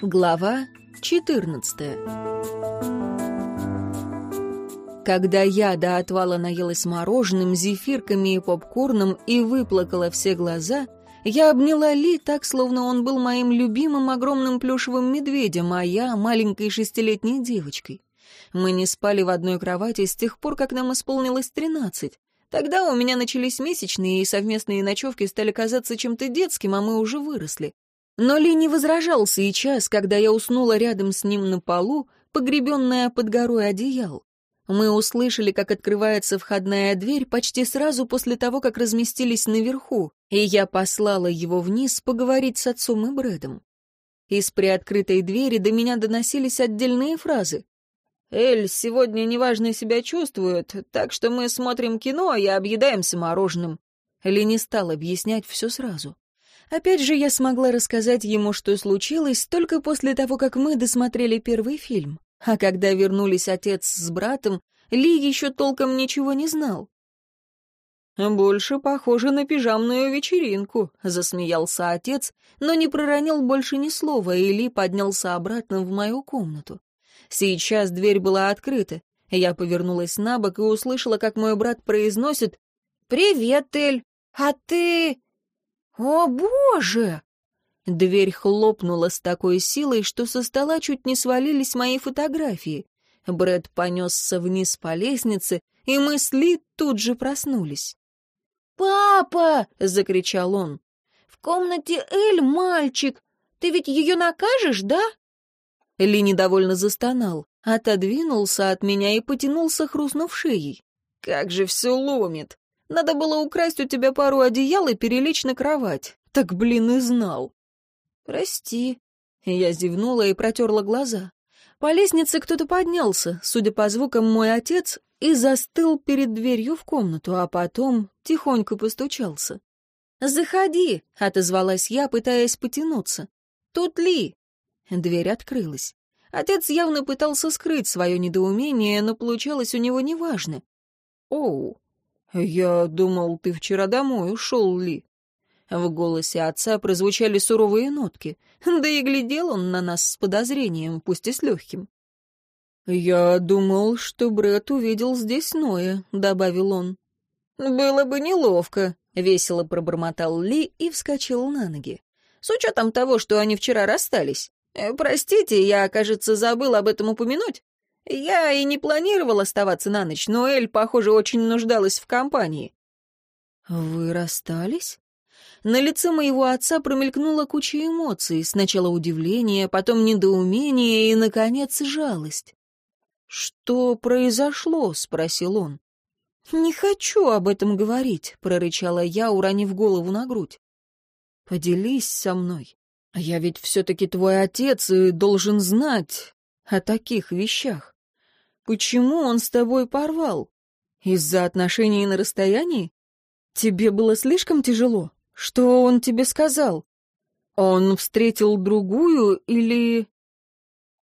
Глава 14 Когда я до отвала наелась мороженым, зефирками и попкорном и выплакала все глаза, я обняла Ли так, словно он был моим любимым огромным плюшевым медведем, а я — маленькой шестилетней девочкой. Мы не спали в одной кровати с тех пор, как нам исполнилось тринадцать. Тогда у меня начались месячные, и совместные ночевки стали казаться чем-то детским, а мы уже выросли. Но Ли не возражал сейчас, когда я уснула рядом с ним на полу, погребенная под горой одеял. Мы услышали, как открывается входная дверь почти сразу после того, как разместились наверху, и я послала его вниз поговорить с отцом и Брэдом. Из приоткрытой двери до меня доносились отдельные фразы. «Эль сегодня неважно себя чувствует, так что мы смотрим кино и объедаемся мороженым». Ли не стал объяснять все сразу. Опять же, я смогла рассказать ему, что случилось, только после того, как мы досмотрели первый фильм. А когда вернулись отец с братом, Ли еще толком ничего не знал. «Больше похоже на пижамную вечеринку», — засмеялся отец, но не проронил больше ни слова, и Ли поднялся обратно в мою комнату. Сейчас дверь была открыта. Я повернулась на бок и услышала, как мой брат произносит «Привет, Эль! А ты...» «О, боже!» Дверь хлопнула с такой силой, что со стола чуть не свалились мои фотографии. Брэд понесся вниз по лестнице, и мы с Ли тут же проснулись. «Папа!» — закричал он. «В комнате Эль мальчик! Ты ведь ее накажешь, да?» Ли недовольно застонал, отодвинулся от меня и потянулся, хрустнув шеей. «Как же все ломит! Надо было украсть у тебя пару одеял и перелечь на кровать. Так, блин, и знал. Прости. Я зевнула и протерла глаза. По лестнице кто-то поднялся, судя по звукам, мой отец, и застыл перед дверью в комнату, а потом тихонько постучался. «Заходи», — отозвалась я, пытаясь потянуться. «Тут Ли». Дверь открылась. Отец явно пытался скрыть свое недоумение, но получалось у него неважно. «Оу, «Я думал, ты вчера домой ушел, Ли». В голосе отца прозвучали суровые нотки, да и глядел он на нас с подозрением, пусть и с легким. «Я думал, что Брэд увидел здесь Ноя», — добавил он. «Было бы неловко», — весело пробормотал Ли и вскочил на ноги. «С учетом того, что они вчера расстались. Э, простите, я, кажется, забыл об этом упомянуть. Я и не планировал оставаться на ночь, но Эль, похоже, очень нуждалась в компании. Вы расстались? На лице моего отца промелькнула куча эмоций, сначала удивление, потом недоумение и, наконец, жалость. «Что произошло?» — спросил он. «Не хочу об этом говорить», — прорычала я, уронив голову на грудь. «Поделись со мной. Я ведь все-таки твой отец и должен знать о таких вещах. Почему он с тобой порвал? Из-за отношений на расстоянии? Тебе было слишком тяжело? Что он тебе сказал? Он встретил другую или...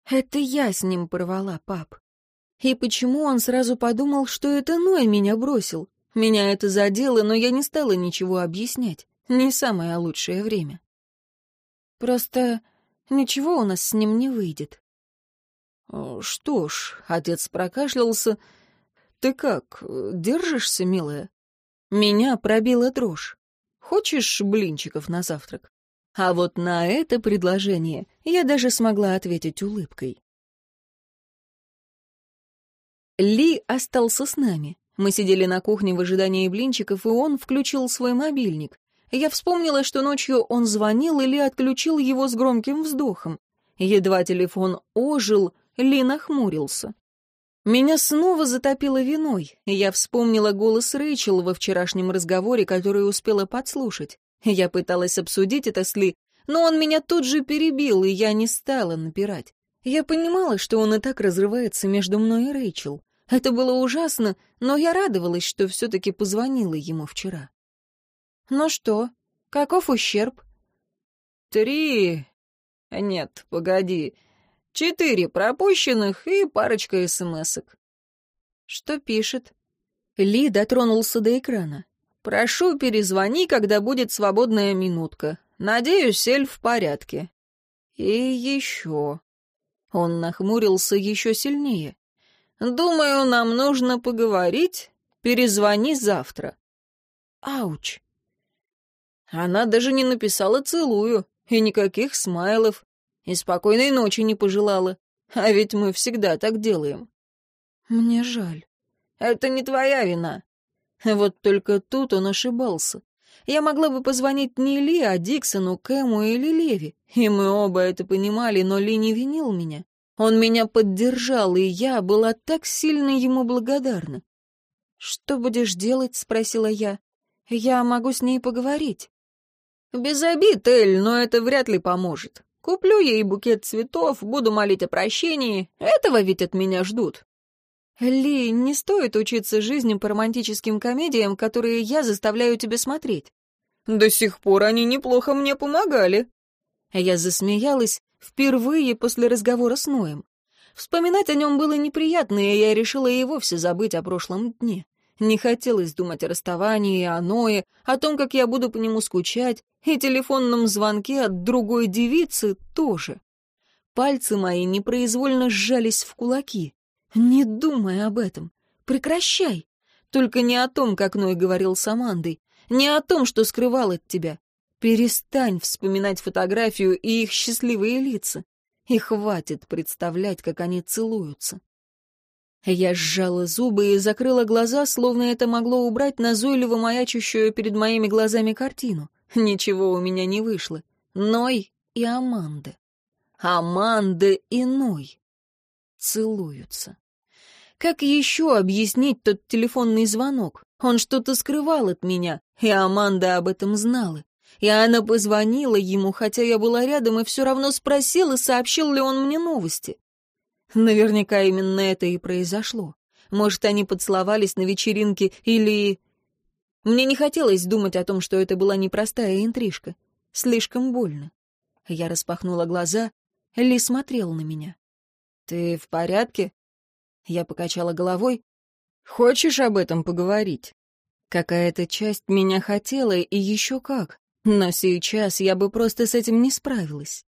Это я с ним порвала, пап. И почему он сразу подумал, что это Ной меня бросил? Меня это задело, но я не стала ничего объяснять. Не самое лучшее время. Просто ничего у нас с ним не выйдет. Э, «Что ж», — отец прокашлялся, — «ты как, держишься, милая?» Меня пробила дрожь. «Хочешь блинчиков на завтрак?» А вот на это предложение я даже смогла ответить улыбкой. Ли остался с нами. Мы сидели на кухне в ожидании блинчиков, и он включил свой мобильник. Я вспомнила, что ночью он звонил или отключил его с громким вздохом. Едва телефон ожил, ли нахмурился. Меня снова затопило виной. Я вспомнила голос Рэйчел во вчерашнем разговоре, который успела подслушать. Я пыталась обсудить это с Ли, но он меня тут же перебил, и я не стала напирать. Я понимала, что он и так разрывается между мной и Рэйчел. Это было ужасно, но я радовалась, что все-таки позвонила ему вчера. «Ну что, каков ущерб?» «Три... Нет, погоди, Четыре пропущенных и парочка смс-ок. Что пишет? Ли дотронулся до экрана. «Прошу, перезвони, когда будет свободная минутка. Надеюсь, Эль в порядке. И еще. Он нахмурился еще сильнее. Думаю, нам нужно поговорить. Перезвони завтра. Ауч. Она даже не написала «целую», и никаких смайлов, и спокойной ночи не пожелала. А ведь мы всегда так делаем. Мне жаль. Это не твоя вина. Вот только тут он ошибался. Я могла бы позвонить не Ли, а Диксону, Кэму или Леви. И мы оба это понимали, но Ли не винил меня. Он меня поддержал, и я была так сильно ему благодарна. «Что будешь делать?» — спросила я. «Я могу с ней поговорить». «Без обид, Эль, но это вряд ли поможет. Куплю ей букет цветов, буду молить о прощении. Этого ведь от меня ждут». «Ли, не стоит учиться жизни по романтическим комедиям, которые я заставляю тебя смотреть». «До сих пор они неплохо мне помогали». Я засмеялась впервые после разговора с Ноем. Вспоминать о нем было неприятно, и я решила и вовсе забыть о прошлом дне. Не хотелось думать о расставании, о Ное, о том, как я буду по нему скучать, и телефонном звонке от другой девицы тоже. Пальцы мои непроизвольно сжались в кулаки. «Не думай об этом. Прекращай. Только не о том, как Ной говорил с Амандой, не о том, что скрывал от тебя. Перестань вспоминать фотографию и их счастливые лица. И хватит представлять, как они целуются. Я сжала зубы и закрыла глаза, словно это могло убрать назойливо маячущую перед моими глазами картину. Ничего у меня не вышло. Ной и Аманда. Аманда и Ной целуются. Как еще объяснить тот телефонный звонок? Он что-то скрывал от меня, и Аманда об этом знала. И она позвонила ему, хотя я была рядом, и все равно спросила, сообщил ли он мне новости. Наверняка именно это и произошло. Может, они поцеловались на вечеринке или... Мне не хотелось думать о том, что это была непростая интрижка. Слишком больно. Я распахнула глаза. Ли смотрел на меня. «Ты в порядке?» Я покачала головой. «Хочешь об этом поговорить?» Какая-то часть меня хотела, и еще как. Но сейчас я бы просто с этим не справилась.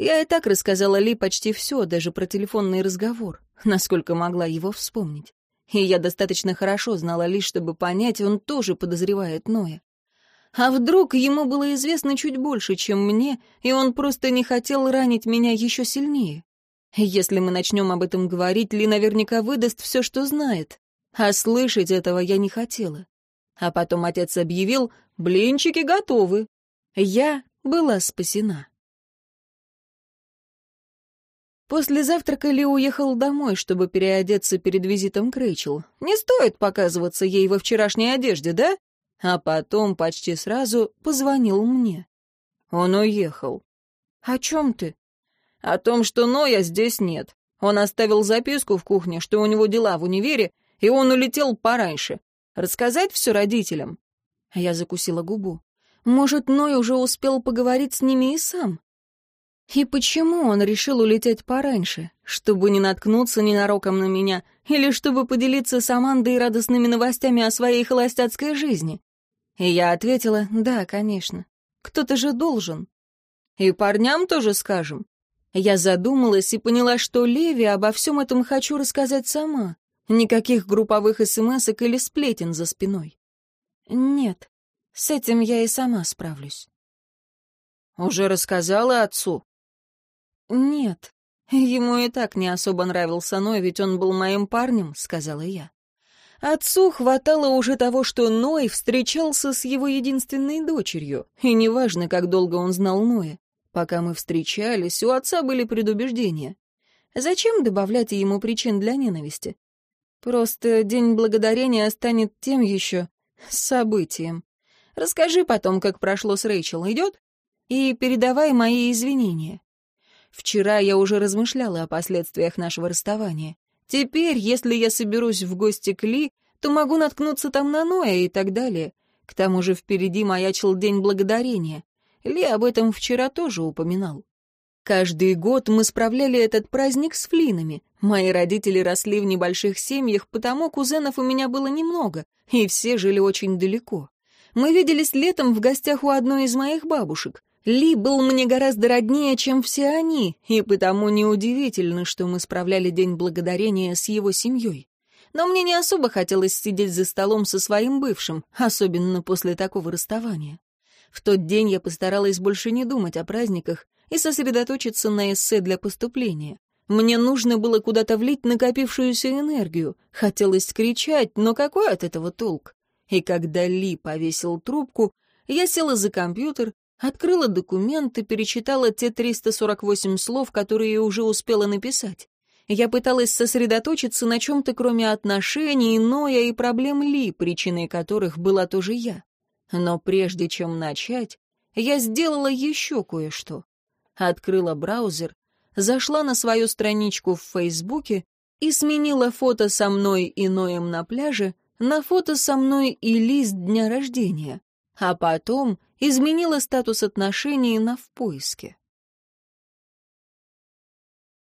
Я и так рассказала Ли почти все, даже про телефонный разговор, насколько могла его вспомнить. И я достаточно хорошо знала Ли, чтобы понять, он тоже подозревает Ноя. А вдруг ему было известно чуть больше, чем мне, и он просто не хотел ранить меня еще сильнее? Если мы начнем об этом говорить, Ли наверняка выдаст все, что знает. А слышать этого я не хотела. А потом отец объявил, блинчики готовы. Я была спасена. После завтрака Ли уехал домой, чтобы переодеться перед визитом к Рэйчел. Не стоит показываться ей во вчерашней одежде, да? А потом почти сразу позвонил мне. Он уехал. «О чем ты?» О том, что Ноя здесь нет. Он оставил записку в кухне, что у него дела в универе, и он улетел пораньше. Рассказать все родителям?» Я закусила губу. «Может, Ной уже успел поговорить с ними и сам?» И почему он решил улететь пораньше? Чтобы не наткнуться ненароком на меня, или чтобы поделиться с Амандой радостными новостями о своей холостяцкой жизни? И я ответила, да, конечно. Кто-то же должен. И парням тоже скажем. Я задумалась и поняла, что Леви обо всем этом хочу рассказать сама. Никаких групповых смс или сплетен за спиной. Нет, с этим я и сама справлюсь. Уже рассказала отцу? Нет, ему и так не особо нравился Ной, ведь он был моим парнем, сказала я. Отцу хватало уже того, что Ной встречался с его единственной дочерью, и неважно, как долго он знал Ноя. Пока мы встречались, у отца были предубеждения. Зачем добавлять ему причин для ненависти? Просто День Благодарения станет тем еще событием. Расскажи потом, как прошло с Рэйчел, идет? И передавай мои извинения. Вчера я уже размышляла о последствиях нашего расставания. Теперь, если я соберусь в гости к Ли, то могу наткнуться там на Ноя и так далее. К тому же впереди маячил День Благодарения. Ли об этом вчера тоже упоминал. Каждый год мы справляли этот праздник с флинами. Мои родители росли в небольших семьях, потому кузенов у меня было немного, и все жили очень далеко. Мы виделись летом в гостях у одной из моих бабушек. Ли был мне гораздо роднее, чем все они, и потому неудивительно, что мы справляли День Благодарения с его семьей. Но мне не особо хотелось сидеть за столом со своим бывшим, особенно после такого расставания. В тот день я постаралась больше не думать о праздниках и сосредоточиться на эссе для поступления. Мне нужно было куда-то влить накопившуюся энергию. Хотелось кричать, но какой от этого толк? И когда Ли повесил трубку, я села за компьютер, открыла документы, перечитала те 348 слов, которые уже успела написать. Я пыталась сосредоточиться на чем-то, кроме отношений, Ноя и проблем Ли, причиной которых была тоже я. Но прежде чем начать, я сделала еще кое-что. Открыла браузер, зашла на свою страничку в Фейсбуке и сменила фото со мной и Ноем на пляже на фото со мной и Ли с дня рождения, а потом изменила статус отношений на «в поиске».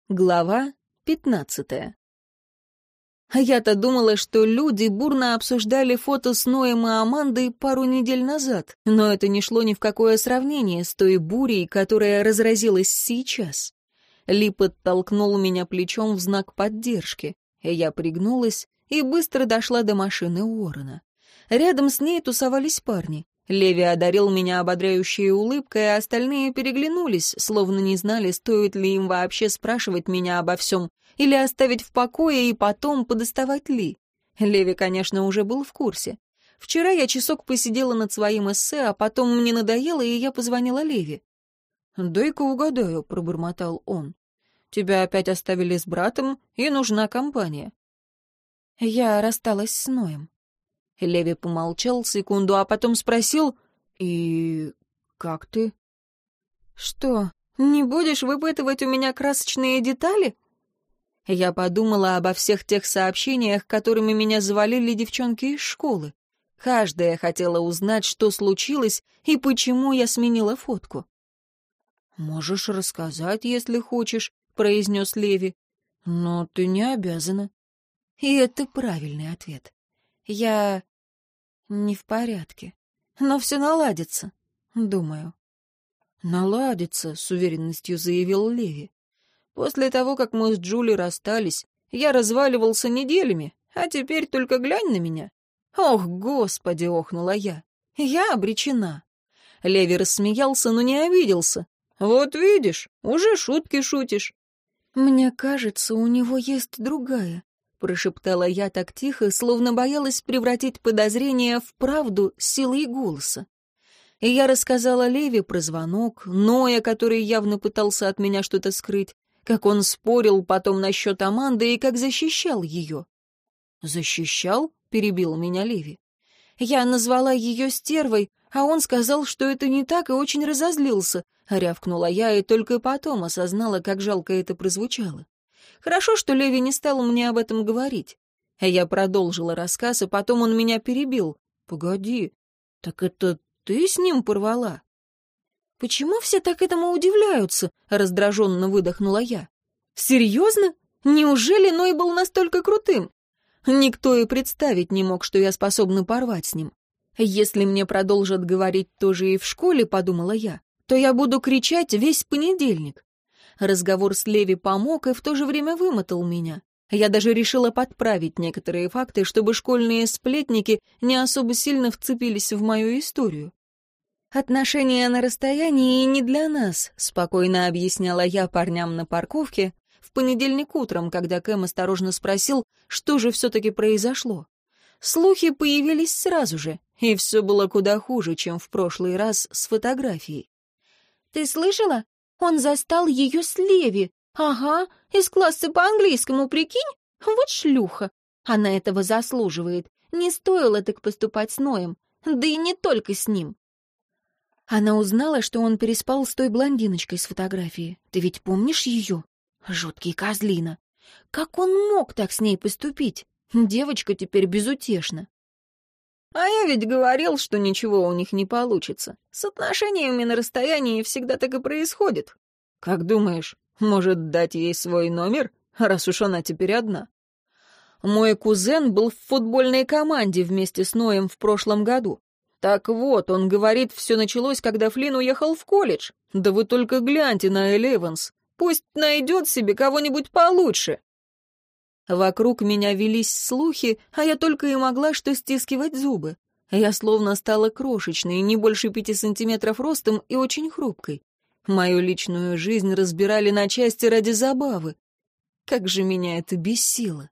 Глава пятнадцатая а я-то думала, что люди бурно обсуждали фото с Ноем и Амандой пару недель назад, но это не шло ни в какое сравнение с той бурей, которая разразилась сейчас. Ли подтолкнул меня плечом в знак поддержки. Я пригнулась и быстро дошла до машины Уоррена. Рядом с ней тусовались парни. Леви одарил меня ободряющей улыбкой, а остальные переглянулись, словно не знали, стоит ли им вообще спрашивать меня обо всем, или оставить в покое и потом подоставать Ли. Леви, конечно, уже был в курсе. Вчера я часок посидела над своим эссе, а потом мне надоело, и я позвонила Леви. «Дай-ка угадаю», — пробормотал он. «Тебя опять оставили с братом, и нужна компания». Я рассталась с Ноем. Леви помолчал секунду, а потом спросил, «И как ты?» «Что, не будешь выпытывать у меня красочные детали?» Я подумала обо всех тех сообщениях, которыми меня завалили девчонки из школы. Каждая хотела узнать, что случилось и почему я сменила фотку. «Можешь рассказать, если хочешь», — произнес Леви. «Но ты не обязана». И это правильный ответ. Я не в порядке. Но все наладится, думаю. «Наладится», — с уверенностью заявил Леви. После того, как мы с Джули расстались, я разваливался неделями, а теперь только глянь на меня. Ох, господи, охнула я. Я обречена. Леви рассмеялся, но не обиделся. Вот видишь, уже шутки шутишь. Мне кажется, у него есть другая, прошептала я так тихо, словно боялась превратить подозрение в правду силой голоса. И я рассказала Леви про звонок, Ноя, который явно пытался от меня что-то скрыть, как он спорил потом насчет Аманды и как защищал ее. «Защищал?» — перебил меня Леви. «Я назвала ее стервой, а он сказал, что это не так, и очень разозлился», — рявкнула я, и только потом осознала, как жалко это прозвучало. Хорошо, что Леви не стал мне об этом говорить. Я продолжила рассказ, и потом он меня перебил. «Погоди, так это ты с ним порвала?» «Почему все так этому удивляются?» — раздраженно выдохнула я. «Серьезно? Неужели Ной был настолько крутым? Никто и представить не мог, что я способна порвать с ним. Если мне продолжат говорить тоже и в школе, подумала я, то я буду кричать весь понедельник. Разговор с Леви помог и в то же время вымотал меня. Я даже решила подправить некоторые факты, чтобы школьные сплетники не особо сильно вцепились в мою историю. «Отношения на расстоянии не для нас», — спокойно объясняла я парням на парковке в понедельник утром, когда Кэм осторожно спросил, что же все-таки произошло. Слухи появились сразу же, и все было куда хуже, чем в прошлый раз с фотографией. «Ты слышала? Он застал ее с Леви. Ага, из класса по английскому, прикинь? Вот шлюха. Она этого заслуживает. Не стоило так поступать с Ноем. Да и не только с ним. Она узнала, что он переспал с той блондиночкой с фотографии. Ты ведь помнишь ее? Жуткий козлина. Как он мог так с ней поступить? Девочка теперь безутешна. А я ведь говорил, что ничего у них не получится. С отношениями на расстоянии всегда так и происходит. Как думаешь, может дать ей свой номер, раз уж она теперь одна? Мой кузен был в футбольной команде вместе с Ноем в прошлом году. Так вот, он говорит, все началось, когда Флинн уехал в колледж. Да вы только гляньте на Эль Пусть найдет себе кого-нибудь получше. Вокруг меня велись слухи, а я только и могла что стискивать зубы. Я словно стала крошечной, не больше пяти сантиметров ростом и очень хрупкой. Мою личную жизнь разбирали на части ради забавы. Как же меня это бесило.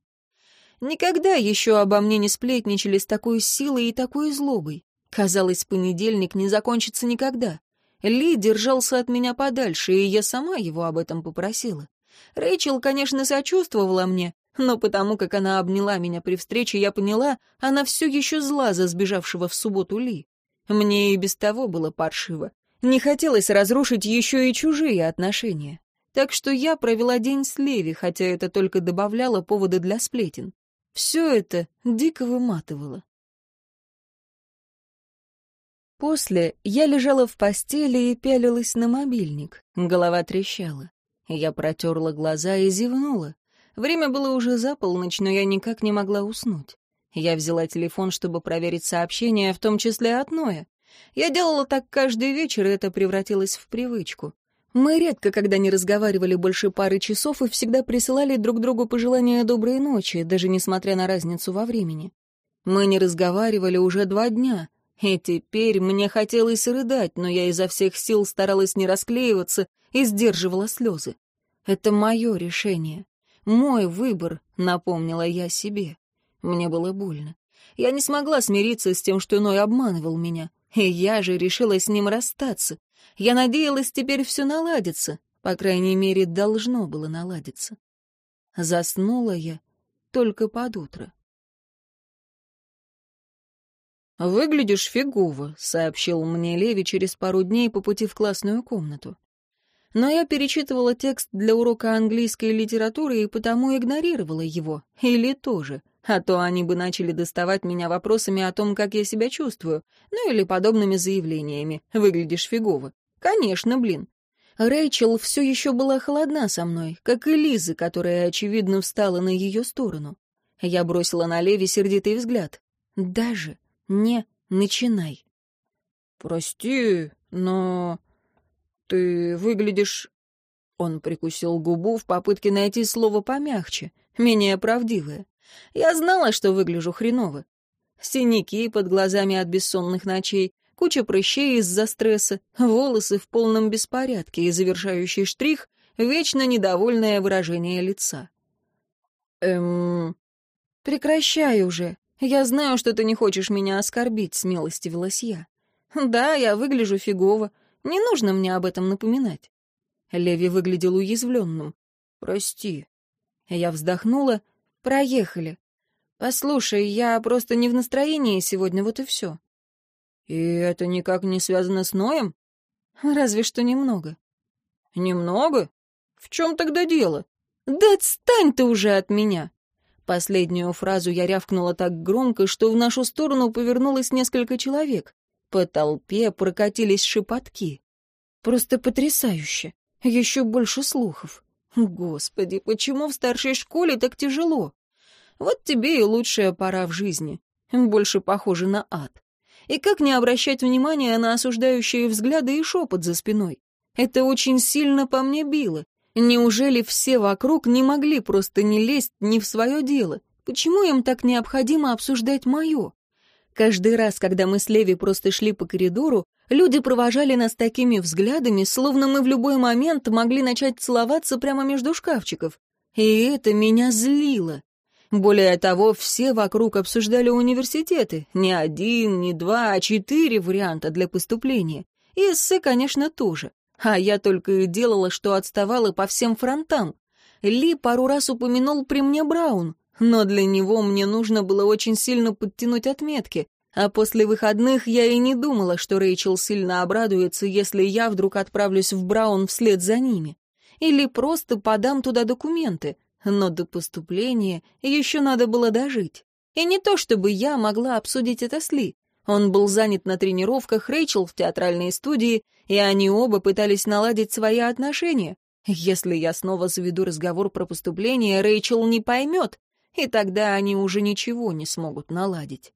Никогда еще обо мне не сплетничали с такой силой и такой злобой. Казалось, понедельник не закончится никогда. Ли держался от меня подальше, и я сама его об этом попросила. Рэйчел, конечно, сочувствовала мне, но потому как она обняла меня при встрече, я поняла, она все еще зла за сбежавшего в субботу Ли. Мне и без того было паршиво. Не хотелось разрушить еще и чужие отношения. Так что я провела день с Леви, хотя это только добавляло повода для сплетен. Все это дико выматывало. После я лежала в постели и пялилась на мобильник. Голова трещала. Я протерла глаза и зевнула. Время было уже за полночь, но я никак не могла уснуть. Я взяла телефон, чтобы проверить сообщения, в том числе от Ноя. Я делала так каждый вечер, и это превратилось в привычку. Мы редко, когда не разговаривали больше пары часов, и всегда присылали друг другу пожелания доброй ночи, даже несмотря на разницу во времени. Мы не разговаривали уже два дня, и теперь мне хотелось рыдать, но я изо всех сил старалась не расклеиваться и сдерживала слезы. Это мое решение. Мой выбор, напомнила я себе. Мне было больно. Я не смогла смириться с тем, что Ной обманывал меня. И я же решила с ним расстаться. Я надеялась, теперь все наладится. По крайней мере, должно было наладиться. Заснула я только под утро. «Выглядишь фигово», — сообщил мне Леви через пару дней по пути в классную комнату но я перечитывала текст для урока английской литературы и потому игнорировала его. Или тоже. А то они бы начали доставать меня вопросами о том, как я себя чувствую. Ну или подобными заявлениями. Выглядишь фигово. Конечно, блин. Рэйчел все еще была холодна со мной, как и Лиза, которая, очевидно, встала на ее сторону. Я бросила на Леви сердитый взгляд. «Даже не начинай». «Прости, но...» «Ты выглядишь...» Он прикусил губу в попытке найти слово помягче, менее правдивое. Я знала, что выгляжу хреново. Синяки под глазами от бессонных ночей, куча прыщей из-за стресса, волосы в полном беспорядке и завершающий штрих — вечно недовольное выражение лица. «Эм...» «Прекращай уже. Я знаю, что ты не хочешь меня оскорбить», — смилостивилась я. «Да, я выгляжу фигово, не нужно мне об этом напоминать. Леви выглядел уязвленным. «Прости». Я вздохнула. «Проехали. Послушай, я просто не в настроении сегодня, вот и все». «И это никак не связано с Ноем?» «Разве что немного». «Немного? В чем тогда дело?» «Да отстань ты уже от меня!» Последнюю фразу я рявкнула так громко, что в нашу сторону повернулось несколько человек. По толпе прокатились шепотки. Просто потрясающе. Еще больше слухов. Господи, почему в старшей школе так тяжело? Вот тебе и лучшая пора в жизни. Больше похоже на ад. И как не обращать внимания на осуждающие взгляды и шепот за спиной? Это очень сильно по мне било. Неужели все вокруг не могли просто не лезть ни в свое дело? Почему им так необходимо обсуждать мое? Каждый раз, когда мы с Леви просто шли по коридору, люди провожали нас такими взглядами, словно мы в любой момент могли начать целоваться прямо между шкафчиков. И это меня злило. Более того, все вокруг обсуждали университеты. Не один, не два, а четыре варианта для поступления. И эссе, конечно, тоже. А я только и делала, что отставала по всем фронтам. Ли пару раз упомянул при мне Браун. Но для него мне нужно было очень сильно подтянуть отметки, а после выходных я и не думала, что Рэйчел сильно обрадуется, если я вдруг отправлюсь в Браун вслед за ними. Или просто подам туда документы, но до поступления еще надо было дожить. И не то, чтобы я могла обсудить это с Ли. Он был занят на тренировках, Рэйчел в театральной студии, и они оба пытались наладить свои отношения. Если я снова заведу разговор про поступление, Рэйчел не поймет, и тогда они уже ничего не смогут наладить.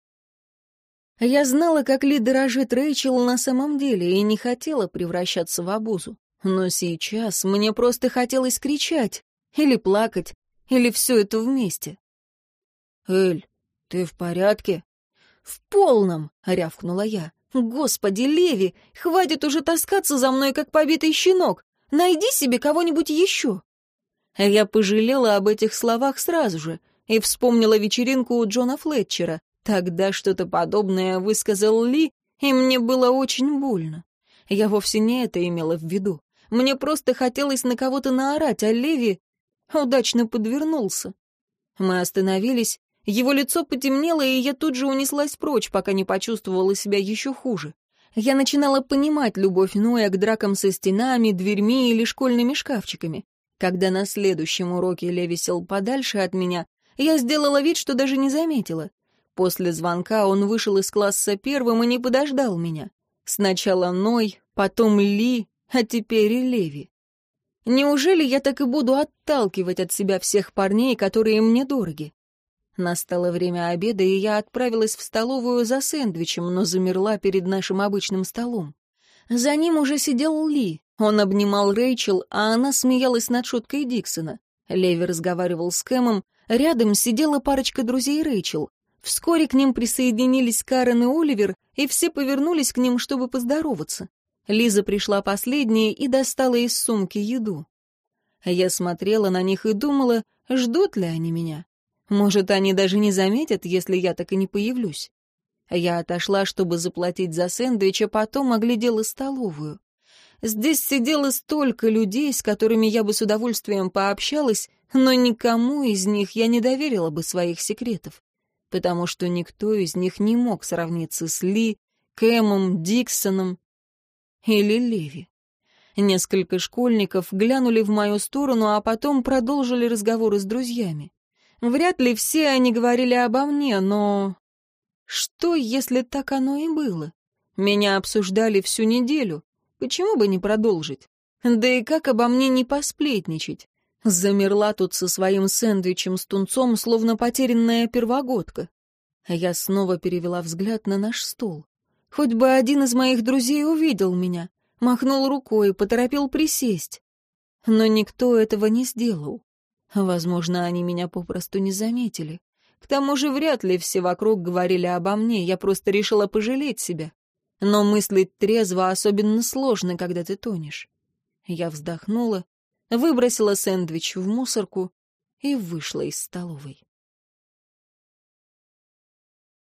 Я знала, как Ли дорожит Рэйчел на самом деле и не хотела превращаться в обузу. Но сейчас мне просто хотелось кричать, или плакать, или все это вместе. «Эль, ты в порядке?» «В полном!» — рявкнула я. «Господи, Леви, хватит уже таскаться за мной, как побитый щенок! Найди себе кого-нибудь еще!» Я пожалела об этих словах сразу же и вспомнила вечеринку у Джона Флетчера. Тогда что-то подобное высказал Ли, и мне было очень больно. Я вовсе не это имела в виду. Мне просто хотелось на кого-то наорать, а Леви удачно подвернулся. Мы остановились, его лицо потемнело, и я тут же унеслась прочь, пока не почувствовала себя еще хуже. Я начинала понимать любовь Ноя к дракам со стенами, дверьми или школьными шкафчиками. Когда на следующем уроке Леви сел подальше от меня, я сделала вид, что даже не заметила. После звонка он вышел из класса первым и не подождал меня. Сначала Ной, потом Ли, а теперь и Леви. Неужели я так и буду отталкивать от себя всех парней, которые мне дороги? Настало время обеда, и я отправилась в столовую за сэндвичем, но замерла перед нашим обычным столом. За ним уже сидел Ли. Он обнимал Рэйчел, а она смеялась над шуткой Диксона. Леви разговаривал с Кэмом. Рядом сидела парочка друзей Рэйчел. Вскоре к ним присоединились Карен и Оливер, и все повернулись к ним, чтобы поздороваться. Лиза пришла последней и достала из сумки еду. Я смотрела на них и думала, ждут ли они меня. Может, они даже не заметят, если я так и не появлюсь. Я отошла, чтобы заплатить за сэндвич, а потом оглядела столовую. Здесь сидело столько людей, с которыми я бы с удовольствием пообщалась, но никому из них я не доверила бы своих секретов, потому что никто из них не мог сравниться с Ли, Кэмом, Диксоном или Леви. Несколько школьников глянули в мою сторону, а потом продолжили разговоры с друзьями. Вряд ли все они говорили обо мне, но... Что, если так оно и было? Меня обсуждали всю неделю. Почему бы не продолжить? Да и как обо мне не посплетничать? Замерла тут со своим сэндвичем с тунцом, словно потерянная первогодка. Я снова перевела взгляд на наш стол. Хоть бы один из моих друзей увидел меня, махнул рукой, поторопил присесть. Но никто этого не сделал. Возможно, они меня попросту не заметили. К тому же вряд ли все вокруг говорили обо мне, я просто решила пожалеть себя. Но мыслить трезво особенно сложно, когда ты тонешь. Я вздохнула, выбросила сэндвич в мусорку и вышла из столовой.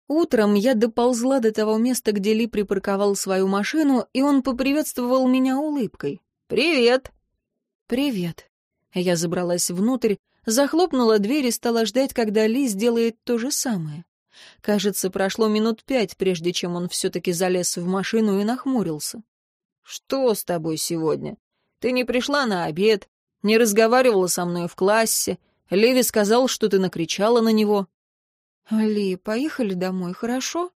Утром я доползла до того места, где Ли припарковал свою машину, и он поприветствовал меня улыбкой. «Привет!» «Привет!» Я забралась внутрь, захлопнула дверь и стала ждать, когда Ли сделает то же самое. Кажется, прошло минут пять, прежде чем он все-таки залез в машину и нахмурился. «Что с тобой сегодня? Ты не пришла на обед, не разговаривала со мной в классе. Леви сказал, что ты накричала на него». «Ли, поехали домой, хорошо?»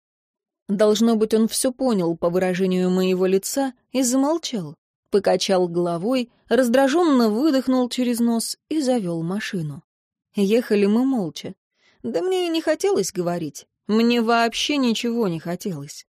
Должно быть, он все понял по выражению моего лица и замолчал покачал головой, раздраженно выдохнул через нос и завел машину. Ехали мы молча. Да мне и не хотелось говорить. Мне вообще ничего не хотелось.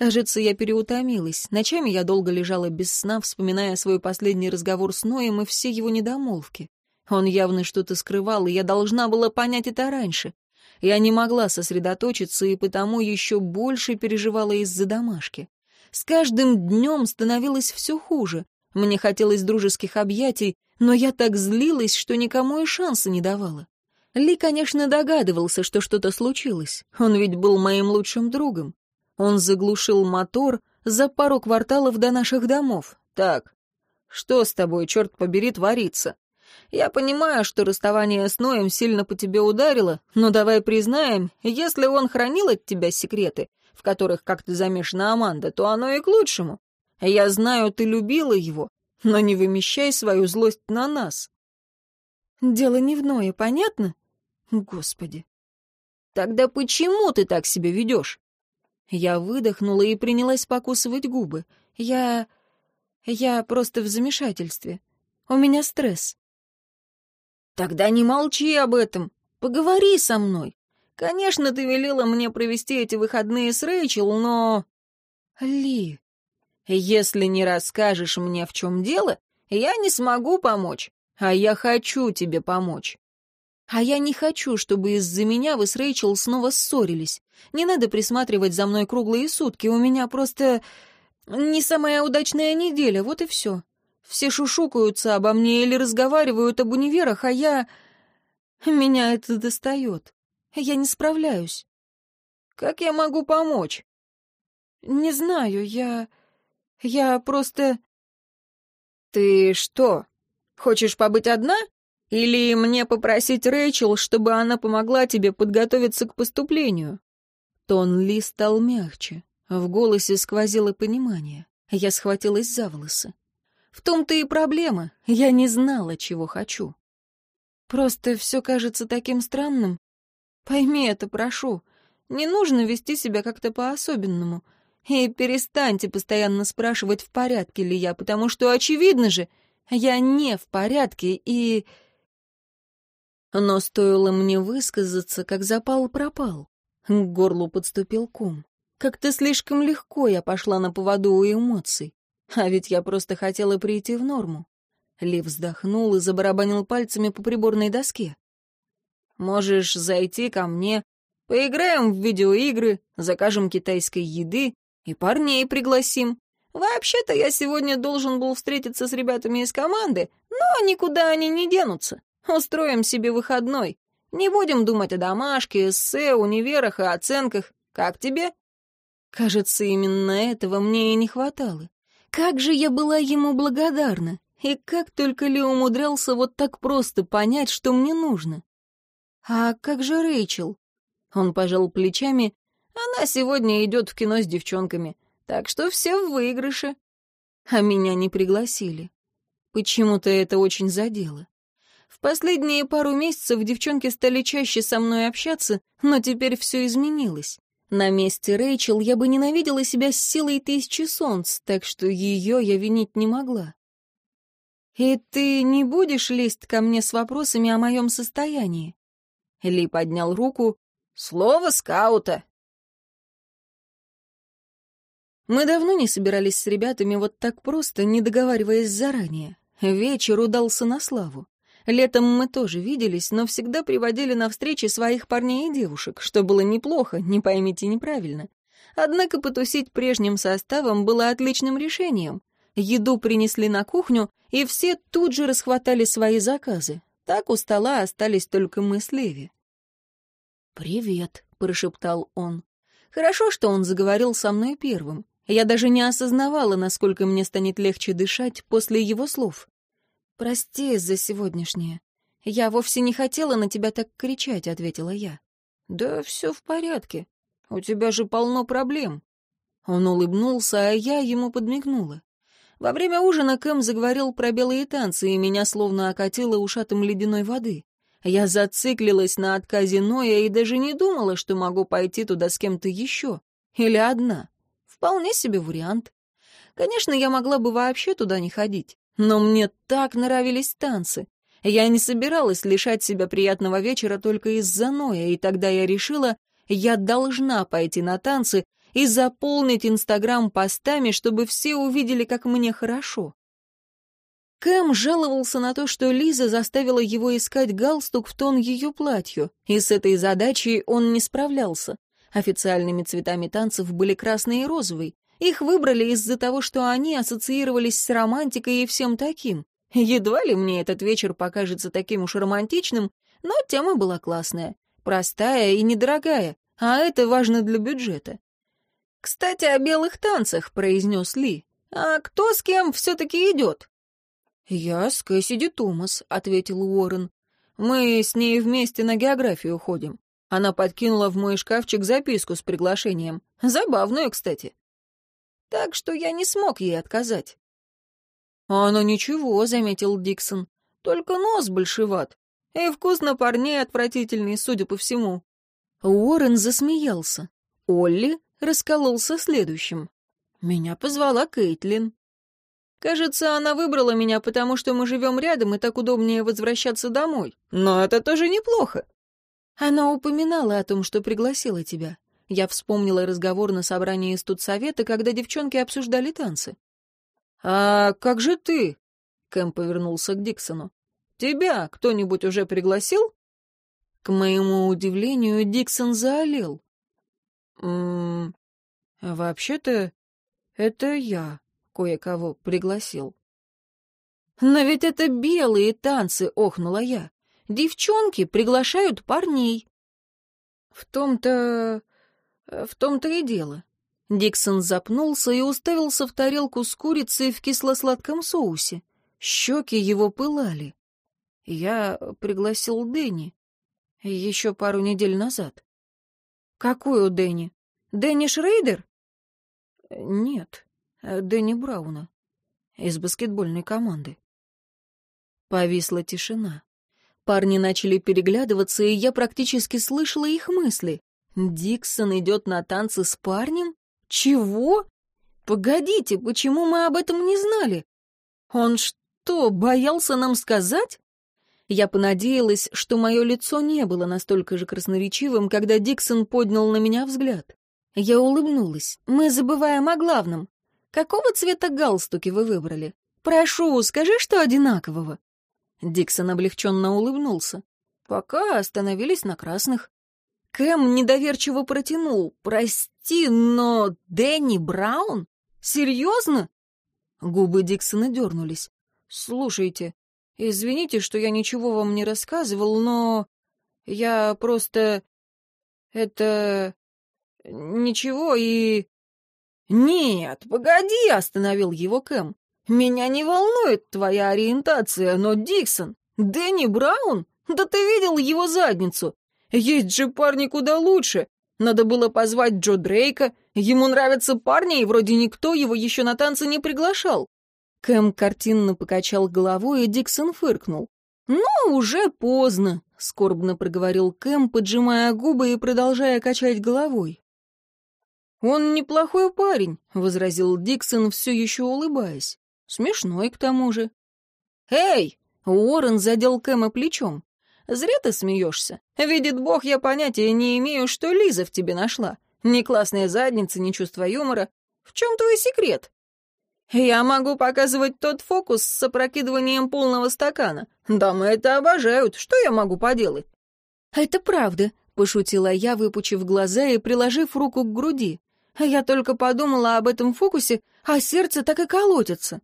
Кажется, я переутомилась. Ночами я долго лежала без сна, вспоминая свой последний разговор с Ноем и все его недомолвки. Он явно что-то скрывал, и я должна была понять это раньше. Я не могла сосредоточиться и потому еще больше переживала из-за домашки. С каждым днем становилось все хуже. Мне хотелось дружеских объятий, но я так злилась, что никому и шанса не давала. Ли, конечно, догадывался, что что-то случилось. Он ведь был моим лучшим другом. Он заглушил мотор за пару кварталов до наших домов. Так, что с тобой, черт побери, творится? Я понимаю, что расставание с Ноем сильно по тебе ударило, но давай признаем, если он хранил от тебя секреты, в которых как-то замешана Аманда, то оно и к лучшему. Я знаю, ты любила его, но не вымещай свою злость на нас. Дело не в Ное, понятно? Господи. Тогда почему ты так себя ведешь? Я выдохнула и принялась покусывать губы. Я... я просто в замешательстве. У меня стресс. Тогда не молчи об этом. Поговори со мной. Конечно, ты велела мне провести эти выходные с Рэйчел, но... Ли, если не расскажешь мне, в чем дело, я не смогу помочь, а я хочу тебе помочь. А я не хочу, чтобы из-за меня вы с Рэйчел снова ссорились. Не надо присматривать за мной круглые сутки, у меня просто не самая удачная неделя, вот и все. Все шушукаются обо мне или разговаривают об универах, а я... Меня это достает. Я не справляюсь. Как я могу помочь? Не знаю, я... Я просто... Ты что, хочешь побыть одна? Или мне попросить Рэйчел, чтобы она помогла тебе подготовиться к поступлению?» Тон Ли стал мягче. В голосе сквозило понимание. Я схватилась за волосы. В том-то и проблема. Я не знала, чего хочу. Просто все кажется таким странным. Пойми это, прошу. Не нужно вести себя как-то по-особенному. И перестаньте постоянно спрашивать, в порядке ли я, потому что, очевидно же, я не в порядке и... Но стоило мне высказаться, как запал пропал. К горлу подступил ком. Как-то слишком легко я пошла на поводу у эмоций. А ведь я просто хотела прийти в норму. Ли вздохнул и забарабанил пальцами по приборной доске. «Можешь зайти ко мне, поиграем в видеоигры, закажем китайской еды и парней пригласим. Вообще-то я сегодня должен был встретиться с ребятами из команды, но никуда они не денутся. Устроим себе выходной. Не будем думать о домашке, эссе, универах и оценках. Как тебе?» Кажется, именно этого мне и не хватало. Как же я была ему благодарна. И как только Ли умудрялся вот так просто понять, что мне нужно. «А как же Рэйчел?» Он пожал плечами. «Она сегодня идет в кино с девчонками, так что все в выигрыше». А меня не пригласили. Почему-то это очень задело. В последние пару месяцев девчонки стали чаще со мной общаться, но теперь все изменилось. На месте Рэйчел я бы ненавидела себя с силой тысячи солнц, так что ее я винить не могла. «И ты не будешь лезть ко мне с вопросами о моем состоянии?» Ли поднял руку. «Слово скаута!» Мы давно не собирались с ребятами вот так просто, не договариваясь заранее. Вечер удался на славу. Летом мы тоже виделись, но всегда приводили на встречи своих парней и девушек, что было неплохо, не поймите неправильно. Однако потусить прежним составом было отличным решением. Еду принесли на кухню, и все тут же расхватали свои заказы. Так у стола остались только мы с Леви. «Привет», — прошептал он. Хорошо, что он заговорил со мной первым. Я даже не осознавала, насколько мне станет легче дышать после его слов. «Прости за сегодняшнее. Я вовсе не хотела на тебя так кричать», — ответила я. «Да все в порядке. У тебя же полно проблем». Он улыбнулся, а я ему подмигнула. Во время ужина Кэм заговорил про белые танцы, и меня словно окатило ушатом ледяной воды. Я зациклилась на отказе Ноя и даже не думала, что могу пойти туда с кем-то еще. Или одна. Вполне себе вариант. Конечно, я могла бы вообще туда не ходить. Но мне так нравились танцы. Я не собиралась лишать себя приятного вечера только из-за Ноя, и тогда я решила, я должна пойти на танцы и заполнить Инстаграм постами, чтобы все увидели, как мне хорошо. Кэм жаловался на то, что Лиза заставила его искать галстук в тон ее платью, и с этой задачей он не справлялся. Официальными цветами танцев были красный и розовый, их выбрали из-за того, что они ассоциировались с романтикой и всем таким. Едва ли мне этот вечер покажется таким уж романтичным, но тема была классная, простая и недорогая, а это важно для бюджета. «Кстати, о белых танцах», — произнес Ли. «А кто с кем все-таки идет?» «Я с Кэссиди Томас», — ответил Уоррен. «Мы с ней вместе на географию ходим. Она подкинула в мой шкафчик записку с приглашением. Забавную, кстати так что я не смог ей отказать. «Оно «А ну ничего», — заметил Диксон, — «только нос большеват, и вкус на парней отвратительный, судя по всему». Уоррен засмеялся. Олли раскололся следующим. Меня позвала Кейтлин. Кажется, она выбрала меня, потому что мы живем рядом, и так удобнее возвращаться домой. Но это тоже неплохо. Она упоминала о том, что пригласила тебя. Я вспомнила разговор на собрании студсовета, когда девчонки обсуждали танцы. «А как же ты?» — Кэм повернулся к Диксону. «Тебя кто-нибудь уже пригласил?» К моему удивлению, Диксон заолел. «М «Вообще-то, это я кое-кого пригласил». «Но ведь это белые танцы!» — охнула я. «Девчонки приглашают парней». «В том-то... в том-то и дело». Диксон запнулся и уставился в тарелку с курицей в кисло-сладком соусе. Щеки его пылали. Я пригласил Дэнни еще пару недель назад. Какую Дэнни? Дэнни Шрейдер? Нет, Дэнни Брауна. Из баскетбольной команды. Повисла тишина. Парни начали переглядываться, и я практически слышала их мысли. «Диксон идет на танцы с парнем? Чего? Погодите, почему мы об этом не знали? Он что, боялся нам сказать?» Я понадеялась, что мое лицо не было настолько же красноречивым, когда Диксон поднял на меня взгляд. Я улыбнулась. «Мы забываем о главном. Какого цвета галстуки вы выбрали? Прошу, скажи, что одинакового». Диксон облегченно улыбнулся. «Пока остановились на красных». Кэм недоверчиво протянул. «Прости, но Дэнни Браун? Серьезно?» Губы Диксона дернулись. «Слушайте, Извините, что я ничего вам не рассказывал, но... Я просто... Это... Ничего и... «Нет, погоди!» — остановил его Кэм. «Меня не волнует твоя ориентация, но Диксон, Дэнни Браун, да ты видел его задницу? Есть же парни куда лучше. Надо было позвать Джо Дрейка. Ему нравятся парни, и вроде никто его еще на танцы не приглашал. Кэм картинно покачал головой, и Диксон фыркнул. «Ну, уже поздно», — скорбно проговорил Кэм, поджимая губы и продолжая качать головой. «Он неплохой парень», — возразил Диксон, все еще улыбаясь. «Смешной, к тому же». «Эй!» — Уоррен задел Кэма плечом. «Зря ты смеешься. Видит Бог, я понятия не имею, что Лиза в тебе нашла. Ни классная задница, ни чувство юмора. В чем твой секрет?» Я могу показывать тот фокус с опрокидыванием полного стакана. Дамы это обожают. Что я могу поделать? Это правда, пошутила я, выпучив глаза и приложив руку к груди. Я только подумала об этом фокусе, а сердце так и колотится.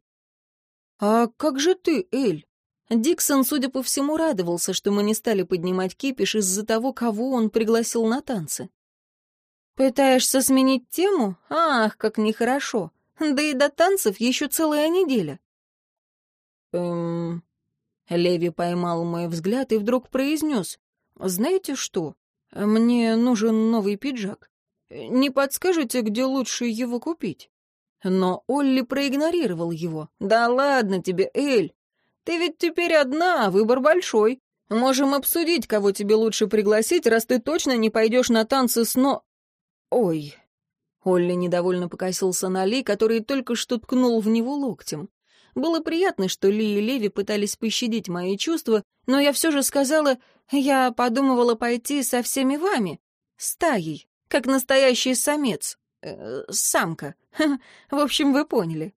А как же ты, Эль? Диксон, судя по всему, радовался, что мы не стали поднимать кипиш из-за того, кого он пригласил на танцы. «Пытаешься сменить тему? Ах, как нехорошо. Да и до танцев еще целая неделя. Эм... Леви поймал мой взгляд и вдруг произнес. «Знаете что? Мне нужен новый пиджак. Не подскажете, где лучше его купить?» Но Олли проигнорировал его. «Да ладно тебе, Эль. Ты ведь теперь одна, выбор большой. Можем обсудить, кого тебе лучше пригласить, раз ты точно не пойдешь на танцы с но... Ой, Олли недовольно покосился на Ли, который только что ткнул в него локтем. Было приятно, что Ли и Леви пытались пощадить мои чувства, но я все же сказала, я подумывала пойти со всеми вами, стаей, как настоящий самец, э, самка. В общем, вы поняли.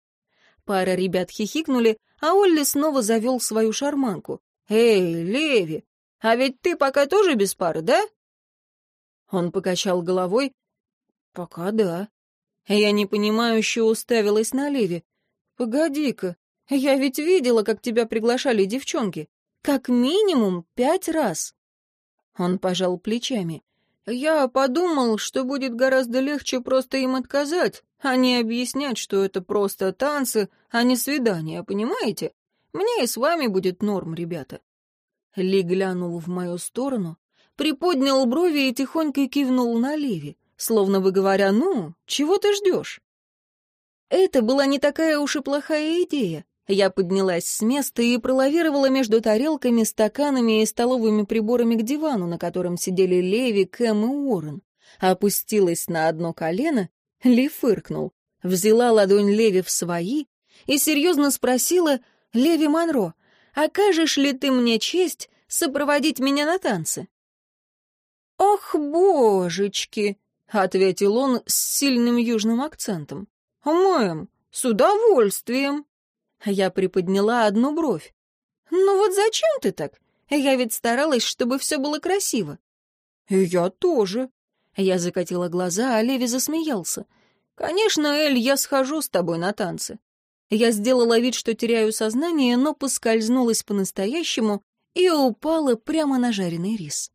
Пара ребят хихикнули, а Олли снова завел свою шарманку. «Эй, Леви, а ведь ты пока тоже без пары, да?» Он покачал головой, «Пока да». Я непонимающе уставилась на Леви. «Погоди-ка, я ведь видела, как тебя приглашали девчонки. Как минимум пять раз». Он пожал плечами. «Я подумал, что будет гораздо легче просто им отказать, а не объяснять, что это просто танцы, а не свидание, понимаете? Мне и с вами будет норм, ребята». Ли глянул в мою сторону, приподнял брови и тихонько кивнул на Леви словно бы говоря, ну, чего ты ждешь? Это была не такая уж и плохая идея. Я поднялась с места и пролавировала между тарелками, стаканами и столовыми приборами к дивану, на котором сидели Леви, Кэм и Уоррен. Опустилась на одно колено, Ли фыркнул, взяла ладонь Леви в свои и серьезно спросила, «Леви Монро, окажешь ли ты мне честь сопроводить меня на танцы?» «Ох, божечки!» — ответил он с сильным южным акцентом. «Мэм, с удовольствием!» Я приподняла одну бровь. «Ну вот зачем ты так? Я ведь старалась, чтобы все было красиво». «И я тоже». Я закатила глаза, а Леви засмеялся. «Конечно, Эль, я схожу с тобой на танцы». Я сделала вид, что теряю сознание, но поскользнулась по-настоящему и упала прямо на жареный рис.